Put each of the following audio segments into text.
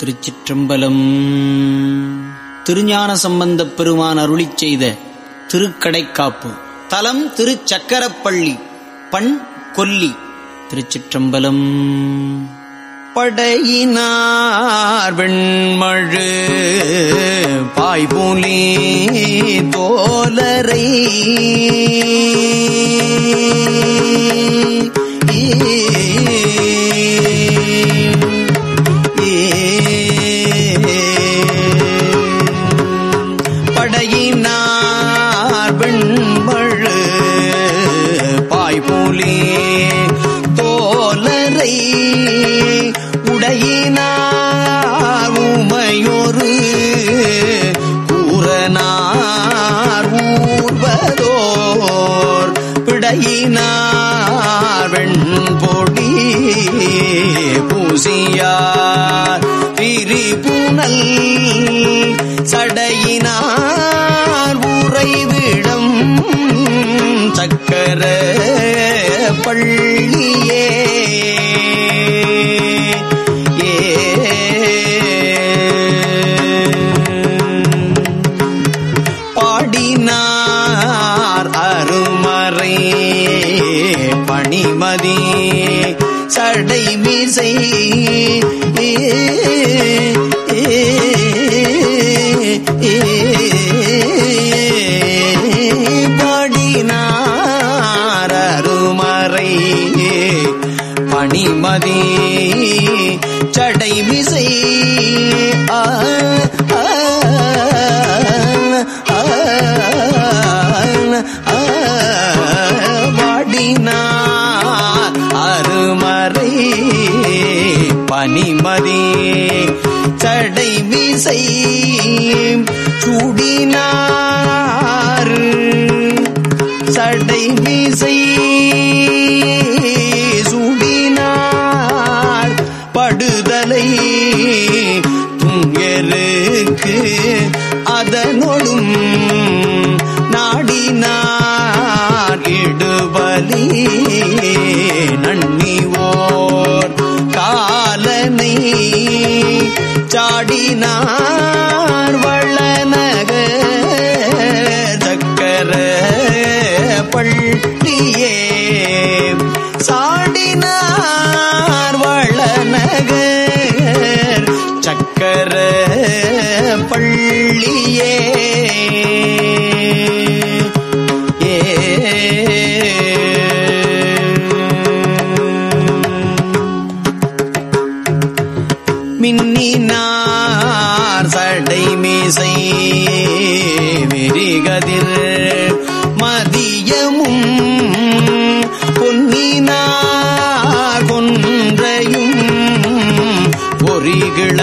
திருச்சிற்றம்பலம். திருஞான சம்பந்தப் பெருமான் அருளி செய்த திருக்கடைக்காப்பு. தலம் திருச்சக்கரப்பள்ளி பண் கொல்லி திருச்சிற்றம்பலம். படையினார் வெண்மழு பாய்புலி தோலரை பூசியார் பிரிபுணல் ஏ சடை சுடினார் சடை மீசை சுடினார். படுதலை துங்கருக்கு அதனொடும் நாடினார். இடுபலி நன்னிவோர் காலனை சாடினார் மின்னினார் சடை மீசை விரிகதிர் மதியமும் பொன்னினார் கொன்றையும் பொறிகிள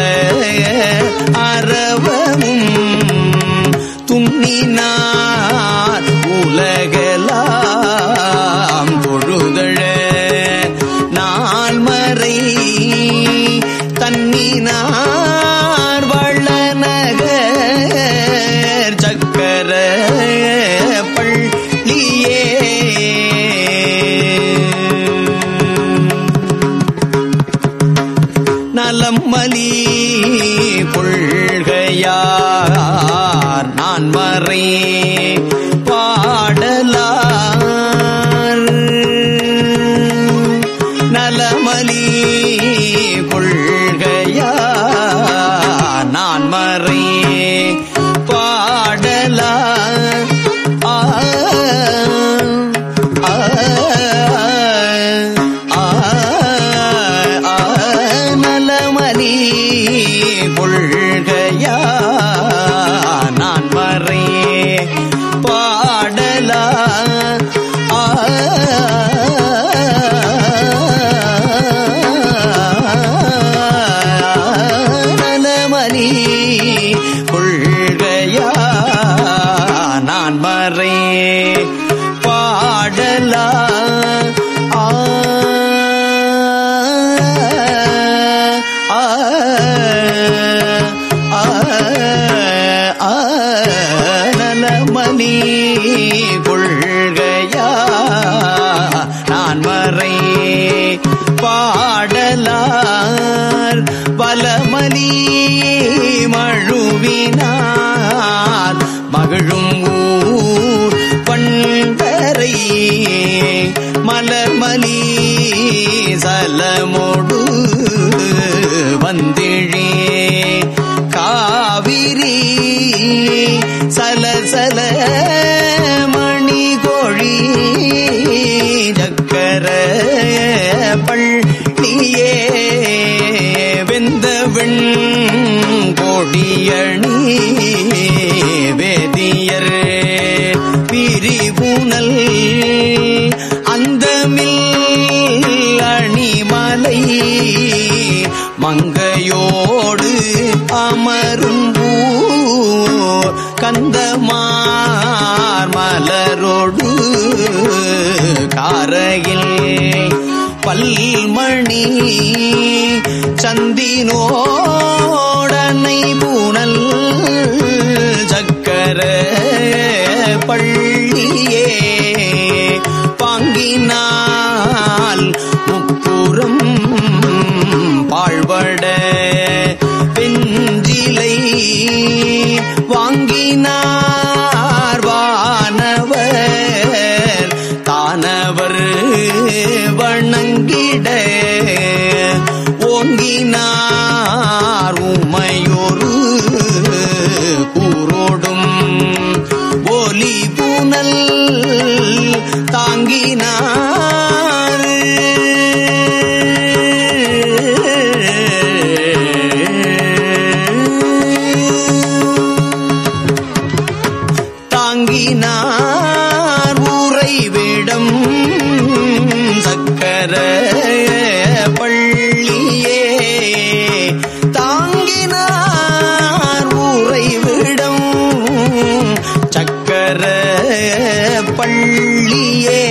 நலம்மலி கொள்கையார் நான் மறை காரையில் பல்மணி சந்தினோடனை பூனல் சக்கர பள்ளியே பாங்கினால் முப்புறம் பாழ்வட பெஞ்சிலை வாங்கினார் பள்ளியே.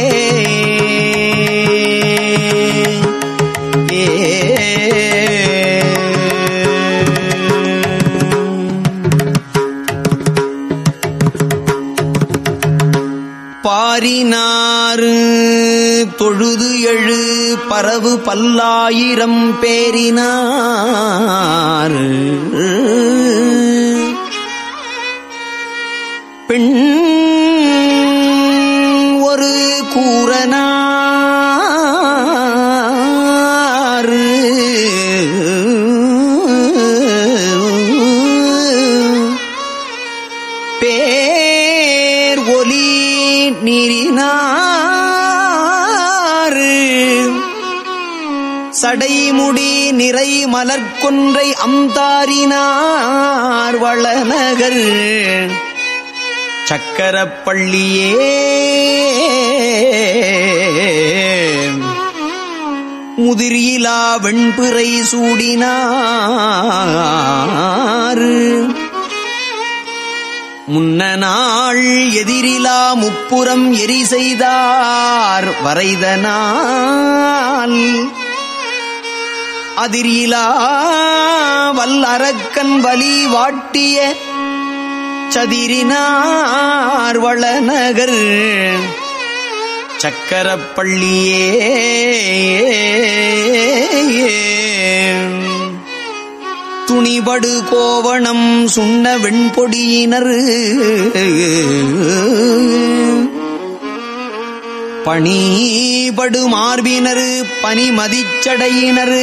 பாரினாறு தொழுது எழு பரவு பல்லாயிரம் பேரினார். நீரினார் சடைமுடி நிறை மலர்கொன்றை அம்தாரினார் வளநகர். சக்கரப்பள்ளியே. முதிரியிலா வெண்பிறை சூடினார். முன்ன நாள் எதிரிலா முப்புறம் எரி செய்தார் வரைதனால் அதிரிலா வல்லரக்கன் வலி வாட்டிய சதிரினார் வளநகர். சக்கரப்பள்ளியே. துணிபடு கோவணம் சுண்ண வெண்பொடியினர். பணிபடு மார்பினர் பனிமதிச்சடையினர்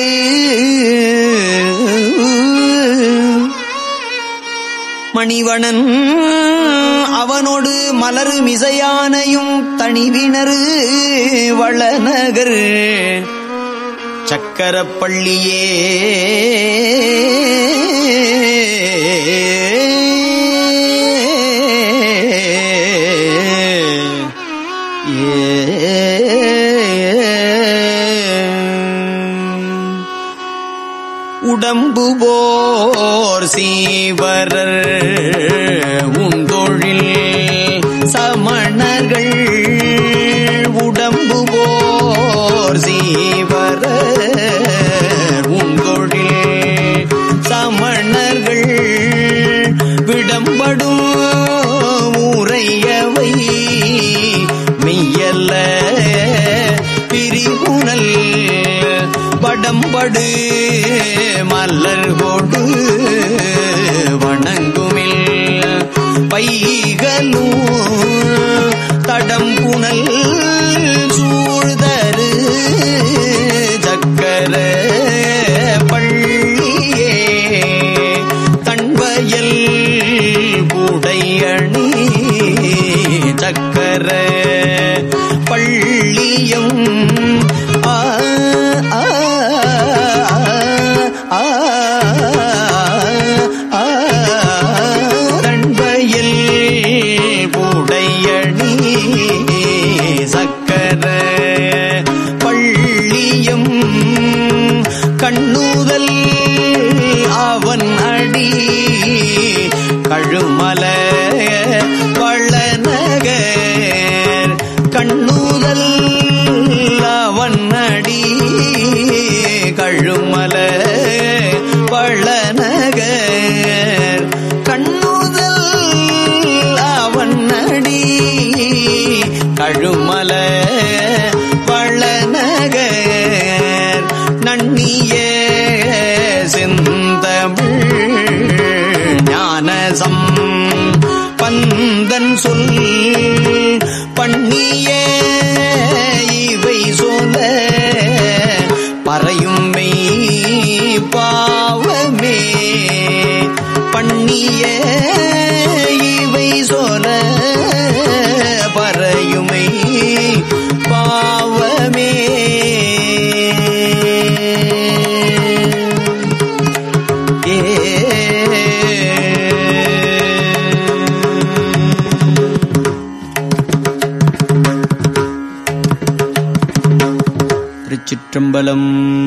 மணிவணன் அவனோடு மலரு மிசையானையும் தணிவினர் வளநகர் சக்கரப்பள்ளியே. உடம்பு போர் சீவரர் உந்தொழில் சமணர்கள் உடம்பு போர் சீவரர் மலம்படு மலர் கொடு வணங்குமில் பைகனூ தடம் புனல் சூழ்தரு சக்கர பள்ளியே தன்வயல் கூடையணி சக்கர பள்ளியும் கண்ணுதல் அவன் அடி கழுமல வளநகர் கண்ணுதல் அவன் அடி கழுமல வளநகர் நன்னிய செந்தமிழ் ஞானசம் பந்தன் சொல் திருச்சிற்றம்பலம்